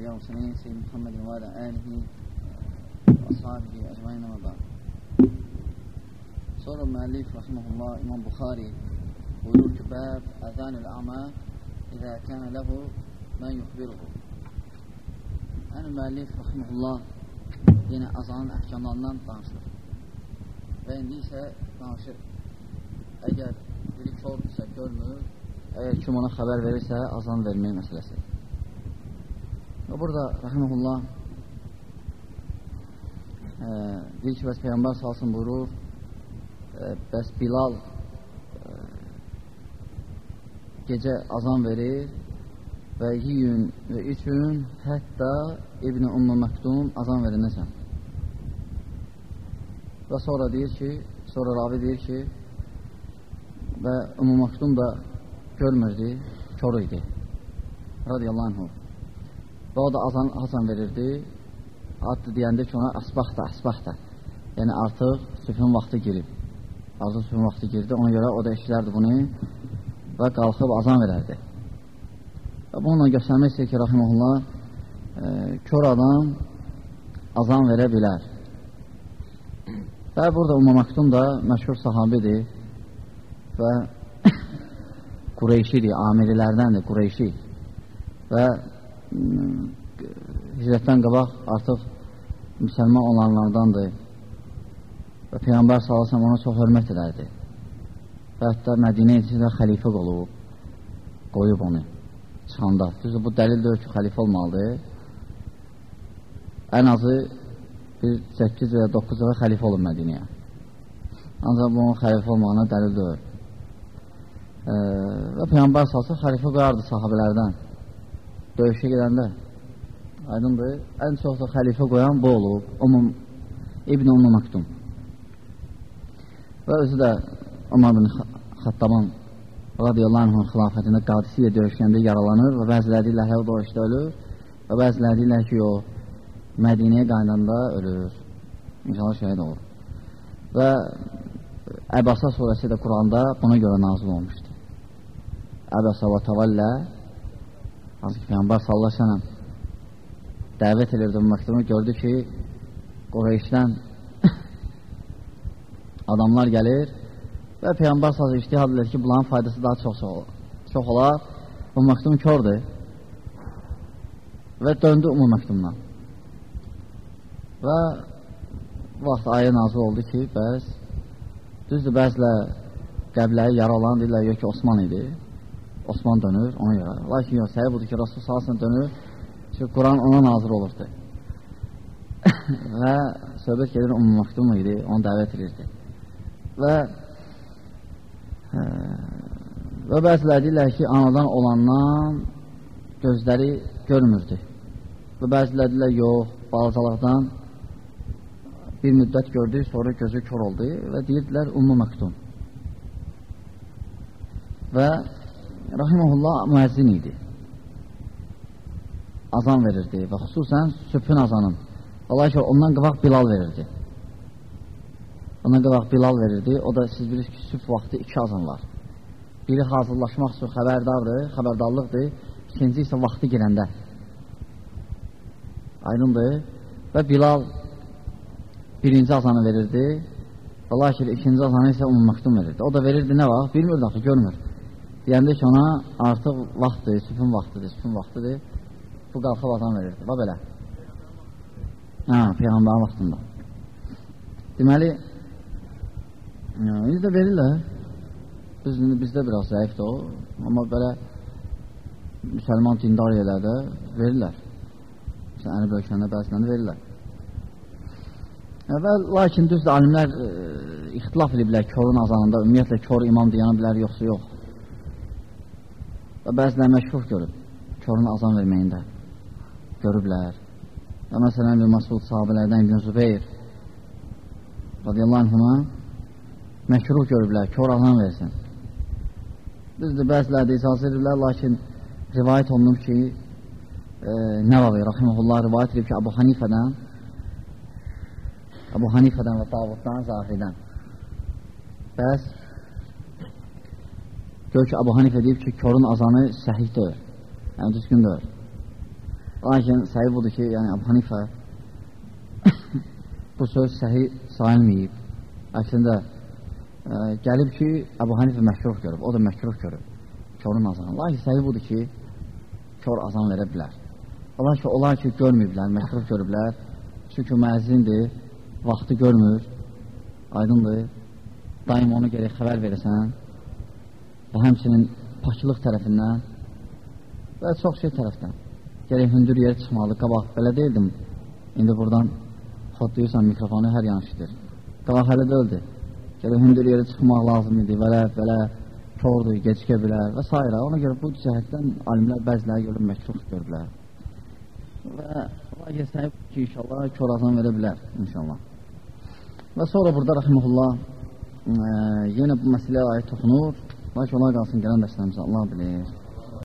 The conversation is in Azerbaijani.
الأنبياء والمرسلين سيدنا محمد وعلى آله وأصحابه أجمعين وبعد Sonra müəllif rahimehullah İmam Buxari buyurur ki, bəb əzanil əma İzə kənə ləhu mən yuxbiruhu. Yəni müəllif rahimehullah yenə azanın əhkamlarından danışır. Və indi isə danışır. Əgər biri kördürsə, görmür, əgər kim ona xəbər verirsə, azan vermək məsələsi. Və burada rahimehullah e, deyir ki, bəs Peyğəmbər salsın buyurur, e, bəs Bilal e, gecə azan verir və yiyün və üçün hətta İbn-i Ümmü Məktum azan verənəsən. Və sonra deyir ki, sonra ravi deyir ki, və Ümmü Məktum da görmürdü, kör idi. Radiyallahu anhu. Və o da azan, azan verirdi. Addı deyəndə ki, ona əsbaxda, əsbaxda. Yəni artıq sübhün vaxtı girib. Artıq sübhün vaxtı girdi. Ona görə o da eşilərdi bunu və qalxıb azan verərdi. Və bununla göstərmək istəyir ki, Rahimullah, e, kör adam azan verə bilər. Və burada Umma Maktum da məşhur sahabidir və Qureyşidir, amirilərdəndir, Qureyşi və hicrətdən qabaq artıq müsəlman olanlardandır və Peyğəmbər salasam ona çox hörmət edərdi və hətta Mədinə içində xəlifə olub, qoyub onu çıxanda. Düzdür, bu dəlil deyir ki, xəlifə olmalıdır. Ən azı bir 8 və ya 9 ilə xəlifə olub Mədinəyə. Ancaq bunun xəlifə olmağına dəlil deyir. E, və Peyğəmbər salsa xəlifə qoyardı sahabələrdən döyüşə gedəndə aydındır, ən çox da xəlifə qoyan bu olub, Umum, İbn Ummu Maktum. Və özü də Umar bin Xattabın radiyallahu anhın xilafətində qadisi ilə döyüşkəndə yaralanır və bəziləri ilə həv döyüşdə ölür və bəziləri ilə ki, o Mədiniyə qaynanda ölür. İnşallah şəhid olur. Və Əbasa surəsi də Quranda buna görə nazil olmuşdur. Əbəsə və təvəllə hansı ki, Peyğəmbər sallallahu səlləm dəvət edirdi məktubu, gördü ki, Qureyşdən adamlar gəlir və Peyğəmbər sallallahu ictihad edir ki, bunların faydası daha çox çox, çox olar. Məktub kördür və döndü məktubdan. Və vaxt ayə nazil oldu ki, bəs düzdür, bəzilə qəbləyi yaralan deyirlər, yox ki, Osman idi. Osman dönür ona görə. Lakin yox, səhi budur ki, Rasul salsın dönür ki, Quran ona nazır olurdu. və söhbət gedir, Ummu Maktum idi, onu dəvət edirdi. Və ə, və bəziləri deyirlər ki, anadan olandan gözləri görmürdü. Və bəziləri deyirlər, yox, balacalıqdan bir müddət gördü, sonra gözü kör oldu və deyirdilər Ummu Maktum. Və Rahiməhullah müəzzin idi. Azan verirdi və xüsusən sübhün azanın. Allah ki, ondan qabaq Bilal verirdi. Ondan qabaq Bilal verirdi. O da siz bilirsiniz ki, sübh vaxtı iki azan var. Biri hazırlaşmaq üçün xəbərdardır, xəbərdarlıqdır. İkinci isə vaxtı girəndə. Aydındır. Və Bilal birinci azanı verirdi. Və lakin ikinci azanı isə umum məktum verirdi. O da verirdi nə vaxt? Bilmirdi axı, görmür. Deyəndə ki, ona artıq vaxtdır, sübün vaxtıdır, sübün vaxtıdır. Bu qalxıb adam verirdi. Va belə. Hə, Peyğəmbərin vaxtında. Deməli, indi də verirlər. Biz, bizdə biraz zəifdir o. Amma belə müsəlman dindar yerlərdə verirlər. Məsələn, əni bölkəndə bəzilən verirlər. Və lakin düzdür, alimlər e, ixtilaf ediblər körün azanında, ümumiyyətlə kör imam deyənə bilər, yoxsa yox. Və bəzilər məşhur görüb, körün azan verməyində görüblər. Və məsələn, bir Masud sahabələrdən İbn Zübeyir radiyallahu anhına məkruh görüblər, kör azan versin. Düzdür, bəzilər də icazə edirlər, lakin rivayət olunub ki, e, Nəvavi, rəhməhullah, rivayət edib ki, Abu Hanifədən Abu Hanifədən və Davuddan, Zahirdən. Bəs gör ki, Abu Hanifə deyib ki, körün azanı səhih deyil, yəni düzgün deyil. Lakin səhih budur ki, yəni Əbu Hanifə bu söz səhih sayılmayıb. Əslində ə, gəlib ki, Əbu Hanifə məhkruh görüb, o da məhkruh görüb. Körün azanı. Lakin səhih budur ki, kör azan verə bilər. Olar ki, onlar ki, görməyiblər, məhkruh görüblər. Çünki müəzzindir, vaxtı görmür, aydındır. Daim onu gerək xəbər verəsən və həmçinin paklıq tərəfindən və çox şey tərəfdən. Gerək hündür yerə çıxmalı, qabaq belə deyildim. İndi buradan xodlayırsan mikrofonu hər yanışdır. Qabaq hələ də öldü. Gerək hündür yerə çıxmaq lazım idi, belə, belə, kordur, gecikə bilər və s. Ona görə bu cəhətdən alimlər bəziləri görür, məkruh görürlər. Və lakin səhib ki, inşallah körazan verə bilər, inşallah. Və sonra burada rəhməhullah e, yenə bu məsələyə aid toxunur. Lakin onlar qalsın gələn dərslərimizə Allah bilir.